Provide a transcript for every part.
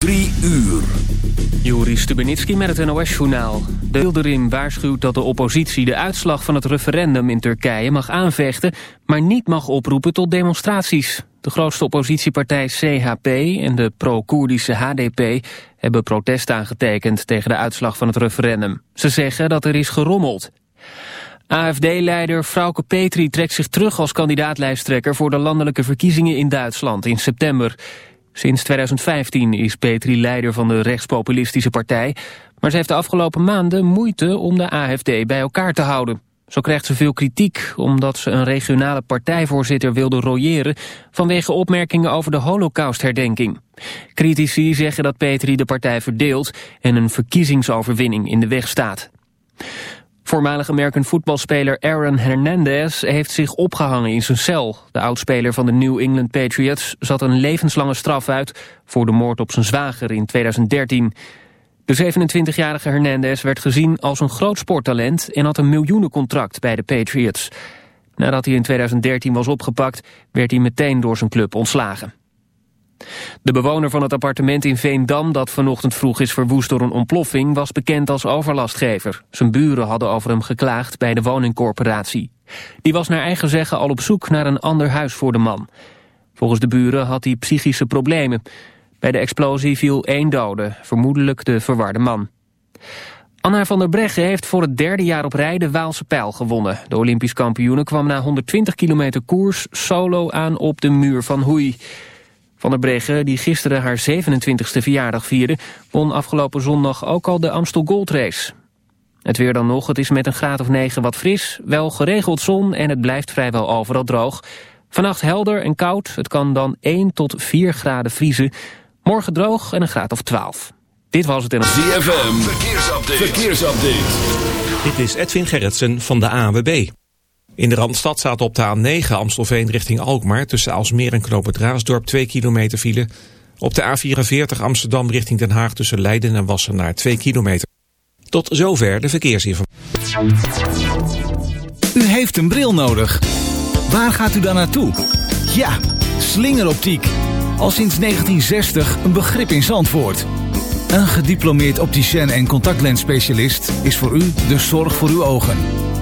Drie uur. Juri Stubenitski met het NOS-journaal. De Wilderin waarschuwt dat de oppositie de uitslag van het referendum in Turkije mag aanvechten... maar niet mag oproepen tot demonstraties. De grootste oppositiepartij CHP en de pro-Koerdische HDP... hebben protest aangetekend tegen de uitslag van het referendum. Ze zeggen dat er is gerommeld. AFD-leider Frauke Petri trekt zich terug als kandidaatlijsttrekker... voor de landelijke verkiezingen in Duitsland in september... Sinds 2015 is Petri leider van de rechtspopulistische partij... maar ze heeft de afgelopen maanden moeite om de AFD bij elkaar te houden. Zo krijgt ze veel kritiek omdat ze een regionale partijvoorzitter wilde royeren... vanwege opmerkingen over de holocaustherdenking. Critici zeggen dat Petri de partij verdeelt en een verkiezingsoverwinning in de weg staat. Voormalig American voetbalspeler Aaron Hernandez heeft zich opgehangen in zijn cel. De oudspeler van de New England Patriots zat een levenslange straf uit... voor de moord op zijn zwager in 2013. De 27-jarige Hernandez werd gezien als een groot sporttalent... en had een miljoenencontract bij de Patriots. Nadat hij in 2013 was opgepakt, werd hij meteen door zijn club ontslagen. De bewoner van het appartement in Veendam dat vanochtend vroeg is verwoest door een ontploffing was bekend als overlastgever. Zijn buren hadden over hem geklaagd bij de woningcorporatie. Die was naar eigen zeggen al op zoek naar een ander huis voor de man. Volgens de buren had hij psychische problemen. Bij de explosie viel één dode, vermoedelijk de verwarde man. Anna van der Breggen heeft voor het derde jaar op rij de Waalse pijl gewonnen. De Olympisch kampioene kwam na 120 kilometer koers solo aan op de muur van Hoei. Van der Breggen, die gisteren haar 27e verjaardag vierde... won afgelopen zondag ook al de Amstel Gold Race. Het weer dan nog, het is met een graad of 9 wat fris... wel geregeld zon en het blijft vrijwel overal droog. Vannacht helder en koud, het kan dan 1 tot 4 graden vriezen. Morgen droog en een graad of 12. Dit was het in. ZFM, verkeersupdate. verkeersupdate. Dit is Edwin Gerritsen van de AWB. In de Randstad staat op de A9 Amstelveen richting Alkmaar... tussen Alsmeer en Knoop Raasdorp 2 kilometer file. Op de A44 Amsterdam richting Den Haag tussen Leiden en Wassenaar 2 kilometer. Tot zover de verkeersinformatie. U heeft een bril nodig. Waar gaat u dan naartoe? Ja, slingeroptiek. Al sinds 1960 een begrip in Zandvoort. Een gediplomeerd opticien en contactlensspecialist is voor u de zorg voor uw ogen.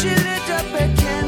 She lit up again.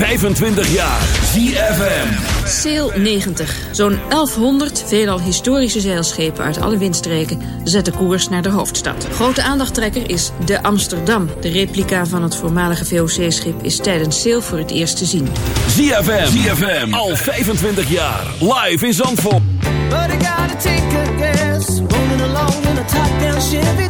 25 jaar. ZFM. Sail 90. Zo'n 1100 veelal historische zeilschepen uit alle windstreken zetten koers naar de hoofdstad. Grote aandachttrekker is de Amsterdam. De replica van het voormalige VOC-schip is tijdens Sail voor het eerst te zien. ZFM. ZFM. Al 25 jaar. Live in Zandvoort. But I gotta take a guess. Rolling along in a top-down Chevy.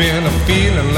Been a feeling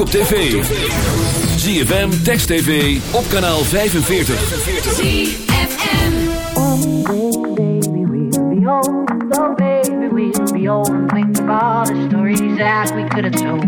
ook op tv. ZFM, Text TV, op kanaal 45. ZFM. Oh, baby, we'll be old. Oh, baby, we'll be old. And think of all the stories that we could have told.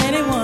anyone.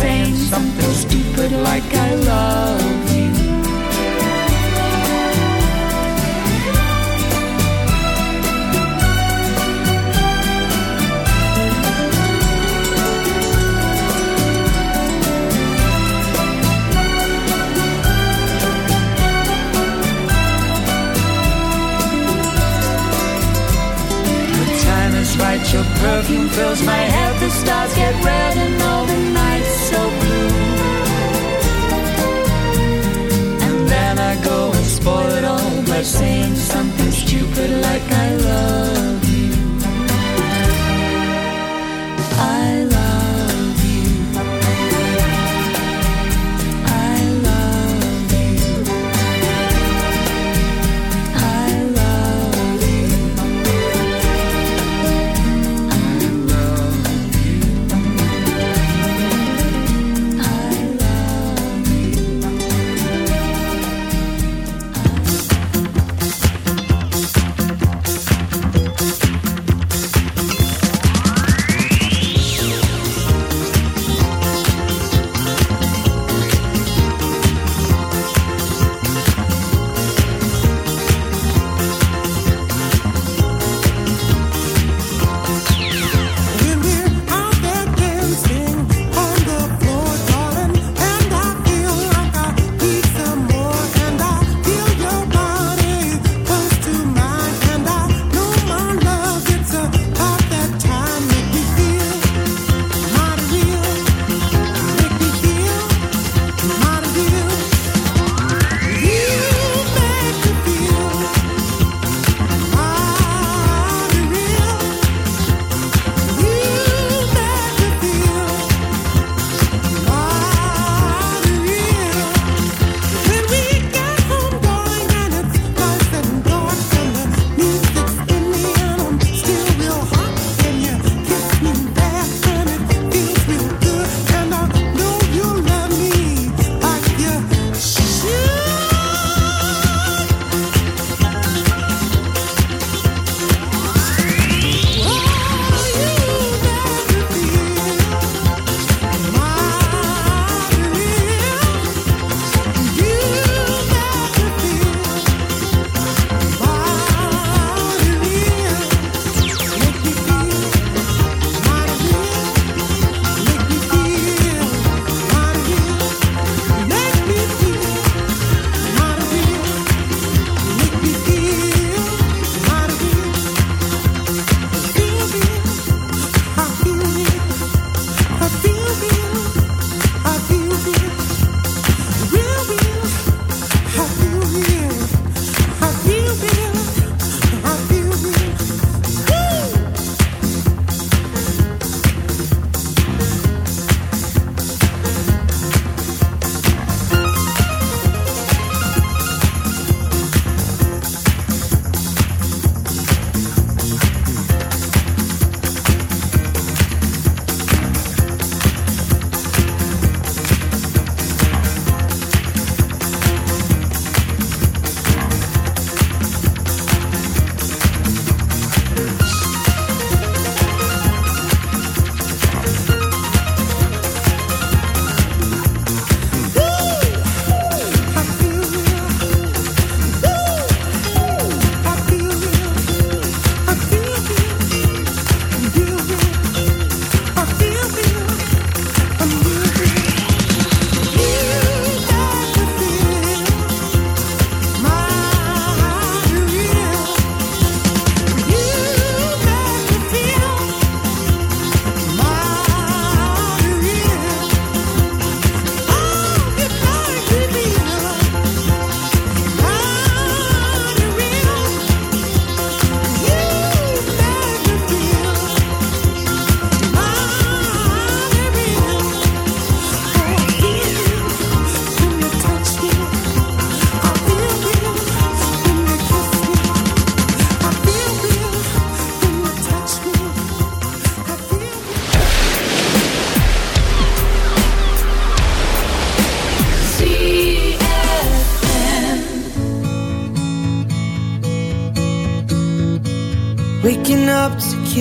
saying something stupid like I love you. Your perfume fills my head, the stars get red and all the night saying something stupid like I love.